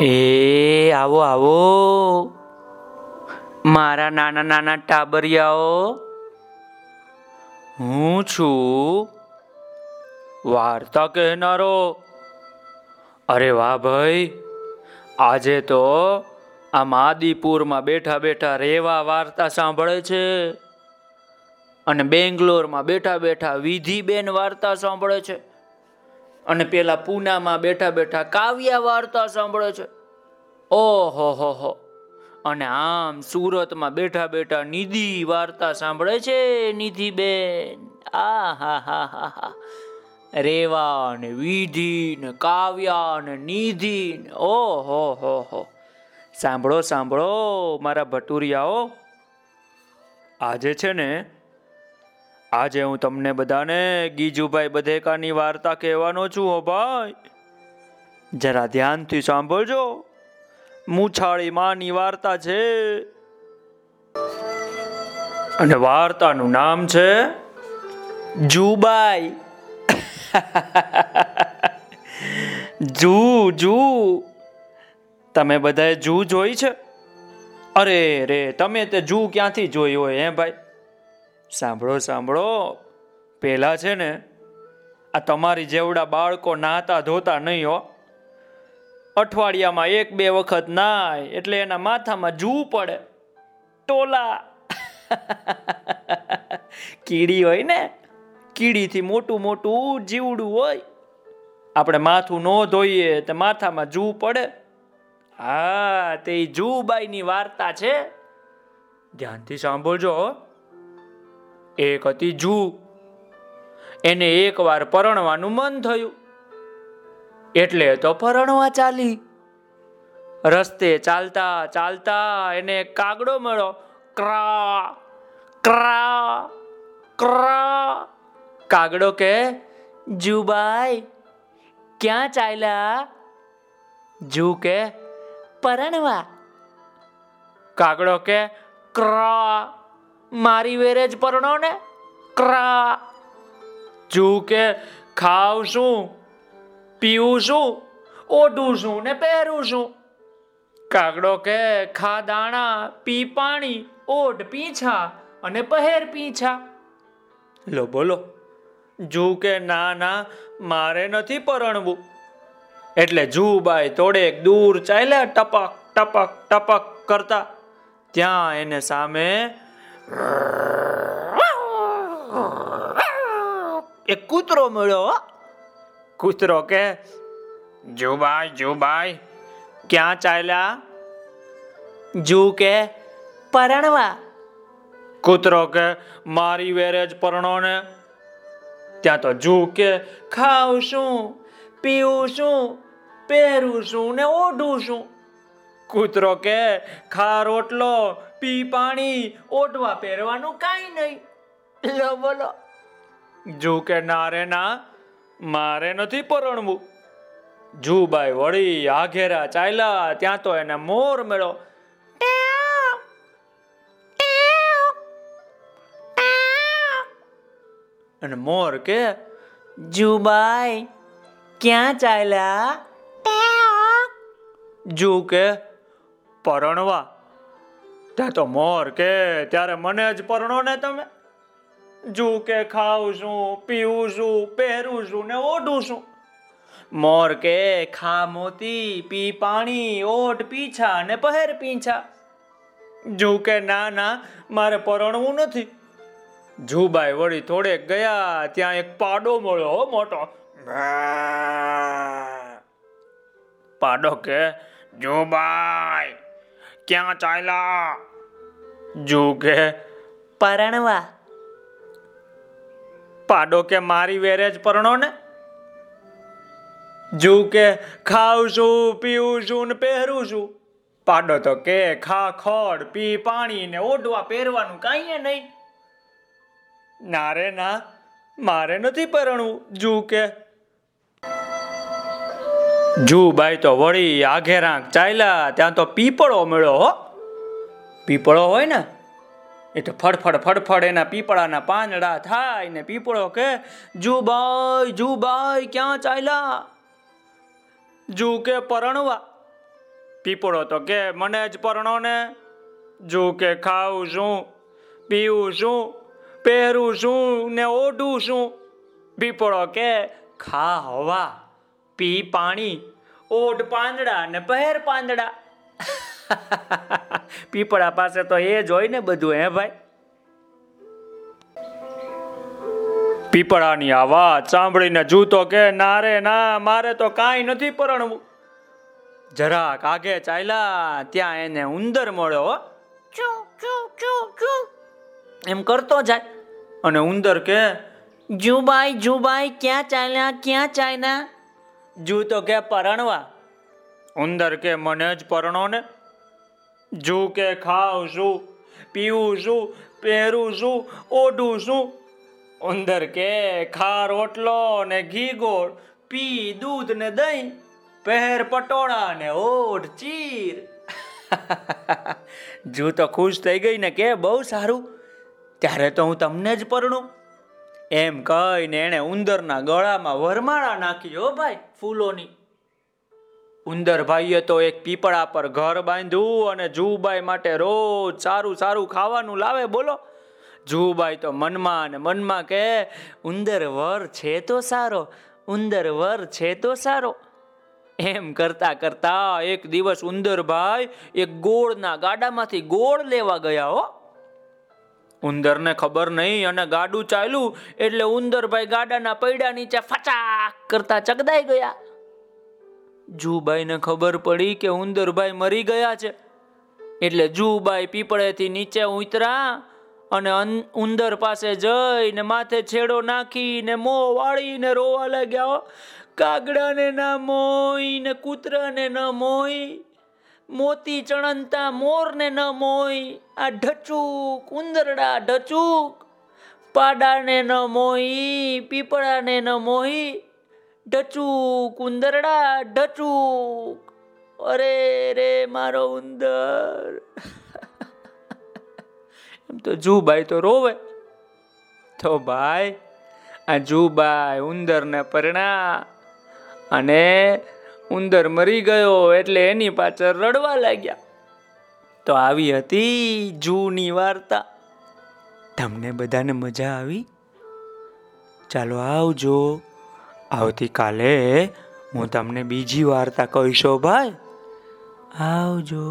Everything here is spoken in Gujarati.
એ આવો આવો. મારા નાના નાના ટાબરિયાઓ. હું છું વાર્તા કહેનારો. અરે વાહ ભાઈ, આજે તો આ માદીપુરમાં બેઠા બેઠા રેવા વાર્તા સાંભળે છે. અને બેંગ્લોરમાં બેઠા બેઠા વિધિબેન વાર્તા સાંભળે છે. અને પેલા પૂનામાં બેઠા બેઠા કાવ્યા વાર્તા સાંભળે છે. ઓહો, હો હો. અને આમ સુરતમાં બેઠા બેઠા નિધિ વાર્તા સાંભળે છે નિધિબેન. આ, હા હા હા હા. રેવા ને વિધિ ને કાવ્યા ને નિધિ ઓહો, હો હો. સાંભળો સાંભળો, મારા ભટુરિયાઓ. આજે છે ને આજે હું તમને બધાને ગીજુભાઈ બધેકાની વાર્તા કહેવાનો છું, હો ભાઈ. જરા ધ્યાનથી સાંભળજો. મૂછાળી માની વાર્તા છે. અને વાર્તાનું નામ છે જુબાઈ. જુ જુ. તમે બધાએ જુ જોઈ છે? અરે રે, તમે તે જુ ક્યાંથી જોઈ હોય, હે ભાઈ? સાંભળો સાંભળો. પેલા છે ને, આ તમારી જેવડા બાળકો નાતા ધોતા નહીં હો. અઠવાડિયામાં એક બે વખત નાય, એટલે એના માથામાં જૂ પડે. ટોલા. કીડી હોય ને, કીડીથી મોટું મોટું જીવડું હોય. આપણે માથું ન ધોઈએ તો માથામાં જૂ પડે. હા, તે જૂબાઈની વાર્તા છે. ધ્યાનથી સાંભળજો. એક હતી જૂ એને એકવાર પરણવાનું મન થયું. એટલે તો પરણવા ચાલી. રસ્તે ચાલતા ચાલતા એને કાગડો મળ્યો. ક્રા ક્રા ક્રા. કાગડો કે, જુબાઈ, ક્યાં ચાલ્યા? જુ કે, પરણવા. કાગડો કે, ક્રા મારી વેરે જ પરણો ને? ક્રા. જુ કે ખાવ શું પીવું શું ઓઢું શું ને પહેરું શું કાગડો કે ખા દાણા પી પાણી, ઓઢ પીછા અને પહેર પીછા. લો બોલો, જુ કે ના ના, મારે નથી પરણવું. એટલે જુબાઈ થોડેક દૂર ચાલ્યા ટપક ટપક ટપક કરતા. ત્યાં એને સામે એક કૂતરો મળ્યો હો. કૂતરો કે? જુબાઈ જુબાઈ ક્યાં ચાલ્યા? જુ કે પરણવા. કૂતરો કે મારી વેરેજ પરણો ને ત્યાં તો જુ કે ખાવ શું પીવું શું પહેરું શું ને ઓઢું શું કૂતરો કે ખા રોટલો પી પાણી ઓઢવા પહેરવાનું કાંઈ નહીં. લો બોલો. જુ કે ના રે ના મારે નથી પરણવું. જુબાઈ વળી આઘેરા ચાલ્યા ત્યાં તો એને મોર મેળો. અને મોર કે જુબાઈ ક્યાં ચાલ્યા જુ કે પરણવા? ત્યાં તો મોર કે ત્યારે મને જ પરણો ને તમે. જુ કે ખાવું છું પીવું છું પહેરું છું ને ઓઢું શું મોર કે ખા મોતી પી પાણી ઓઢ પીછા ને પહેર પીછા. જુ કે ના ના મારે પરણવું નથી. જુબાઈ વળી થોડેક ગયા ત્યાં એક પાડો મળ્યો હો મોટો. પાડો કે જુબાઈ ક્યાં ચાલ્યા? જુ કે પરણવા. પાડો કે મારી વેરે જ પરણો ને જુ કે ખાવ છું પીવું છું ને પહેરું છું. પાડો તો કે ખા ખોડ, પી પાણી ને ઓઢવા પહેરવાનું કાંઈ નહીં. ના રે ના, મારે નથી પરણવું જુ કે જુ બાઈ તો વળી આઘેરાંક ચાલ્યા, ત્યાં તો પીપળો મળ્યો હો. પીપળો હોય ને, એ તો ફડફડ ફડફડ એના પીપળાના પાંદડા થાય ને પીપળો કે જુબાઈ જુબાઈ ક્યાં ચાલ્યા? જુ કે, પરણવા. પીપળો તો કે, મને જ પરણો ને. જુ કે ખાવું શું પીવું શું પહેરું શું ને ઓઢું શું પીપળો કે ખા હવા પી પાણી ઓઢ પાંદડા ને પહેર પાંદડા. પીપળા પાસે તો એ જ હોય ને બધું હે ભાઈ? પીપળાની આ વાત સાંભળીને જૂતો કે ના રે ના મારે તો કાંઈ નથી પરણવું. જરાક આગે ચાલ્યા ત્યાં એને ઉંદર મળ્યો હો. ચૂ, ચૂ, ચૂ, ચૂ. એમ કરતો જાય. અને ઉંદર કે જુબાઈ જુબાઈ ક્યાં ચાલ્યા ક્યાં ચાલ્યા? જુ તો કે પરણવા? ઉંદર કે મને જ પરણો ને જુ કે ખાવ શું પીવું શું પહેરું શું ઓઢું શું ઉંદર કે ખા રોટલો ને ઘી ગોળ, પી દૂધ ને દહીં, પહેર પટોળા ને ઓઢ ચીર. જુ તો ખુશ થઈ ગઈ ને કે બહુ સારું. ત્યારે તો હું તમને જ પરણું. એમ કહીને એણે ઉંદરના ગળામાં વરમાળા નાખી, હો ભાઈ, ફૂલોની. ઉંદર ભાઈએ તો એક પીપળા પર ઘર બાંધ્યું અને જુબાઈ માટે રોજ સારું સારું ખાવાનું લાવે, બોલો. જુબાઈ તો મનમાં ને મનમાં કે ઉંદર વર છે તો સારો, ઉંદર વર છે તો સારો. એમ કરતા કરતા એક દિવસ ઉંદરભાઈ એક ગોળના ગાડામાંથી ગોળ લેવા ગયા, હો. ઉંદરને ખબર નહીં અને ગાડું ચાલ્યું એટલે ઉંદરભાઈ ગાડાના પૈડા નીચે ફચાક કરતા ચગદાઈ ગયા. જુબાઈને ખબર પડી કે ઉંદરભાઈ મરી ગયા છે. એટલે જુબાઈ પીપળેથી નીચે ઉતરા અને ઉંદર પાસે જઈને માથે છેડો નાખીને મોં વાળીને રોવા લાગ્યા. કાગડાને ના મોઈ ને કૂતરાને ન મોય મોતી ચણંતા મોરને ન મોય. આ ઢચુક, ઉંદરડા ઢચુક. પાડાને ન મોહી પીપળાને ન મોહી ઢચુક, ઉંદરડા ઢચુક. અરે રે મારો ઉંદર. એમ તો જુબાઈ તો રોવે. તો ભાઈ, આ જુબાઈ ઉંદરને પરણા અને ઉંદર મરી ગયો એટલે એની પાછળ રડવા લાગ્યા. તો આવી હતી જૂની વાર્તા. તમને બધાને મજા આવી? ચાલો આવજો. આવતીકાલે હું તમને બીજી વાર્તા કહીશો ભાઈ. આવજો.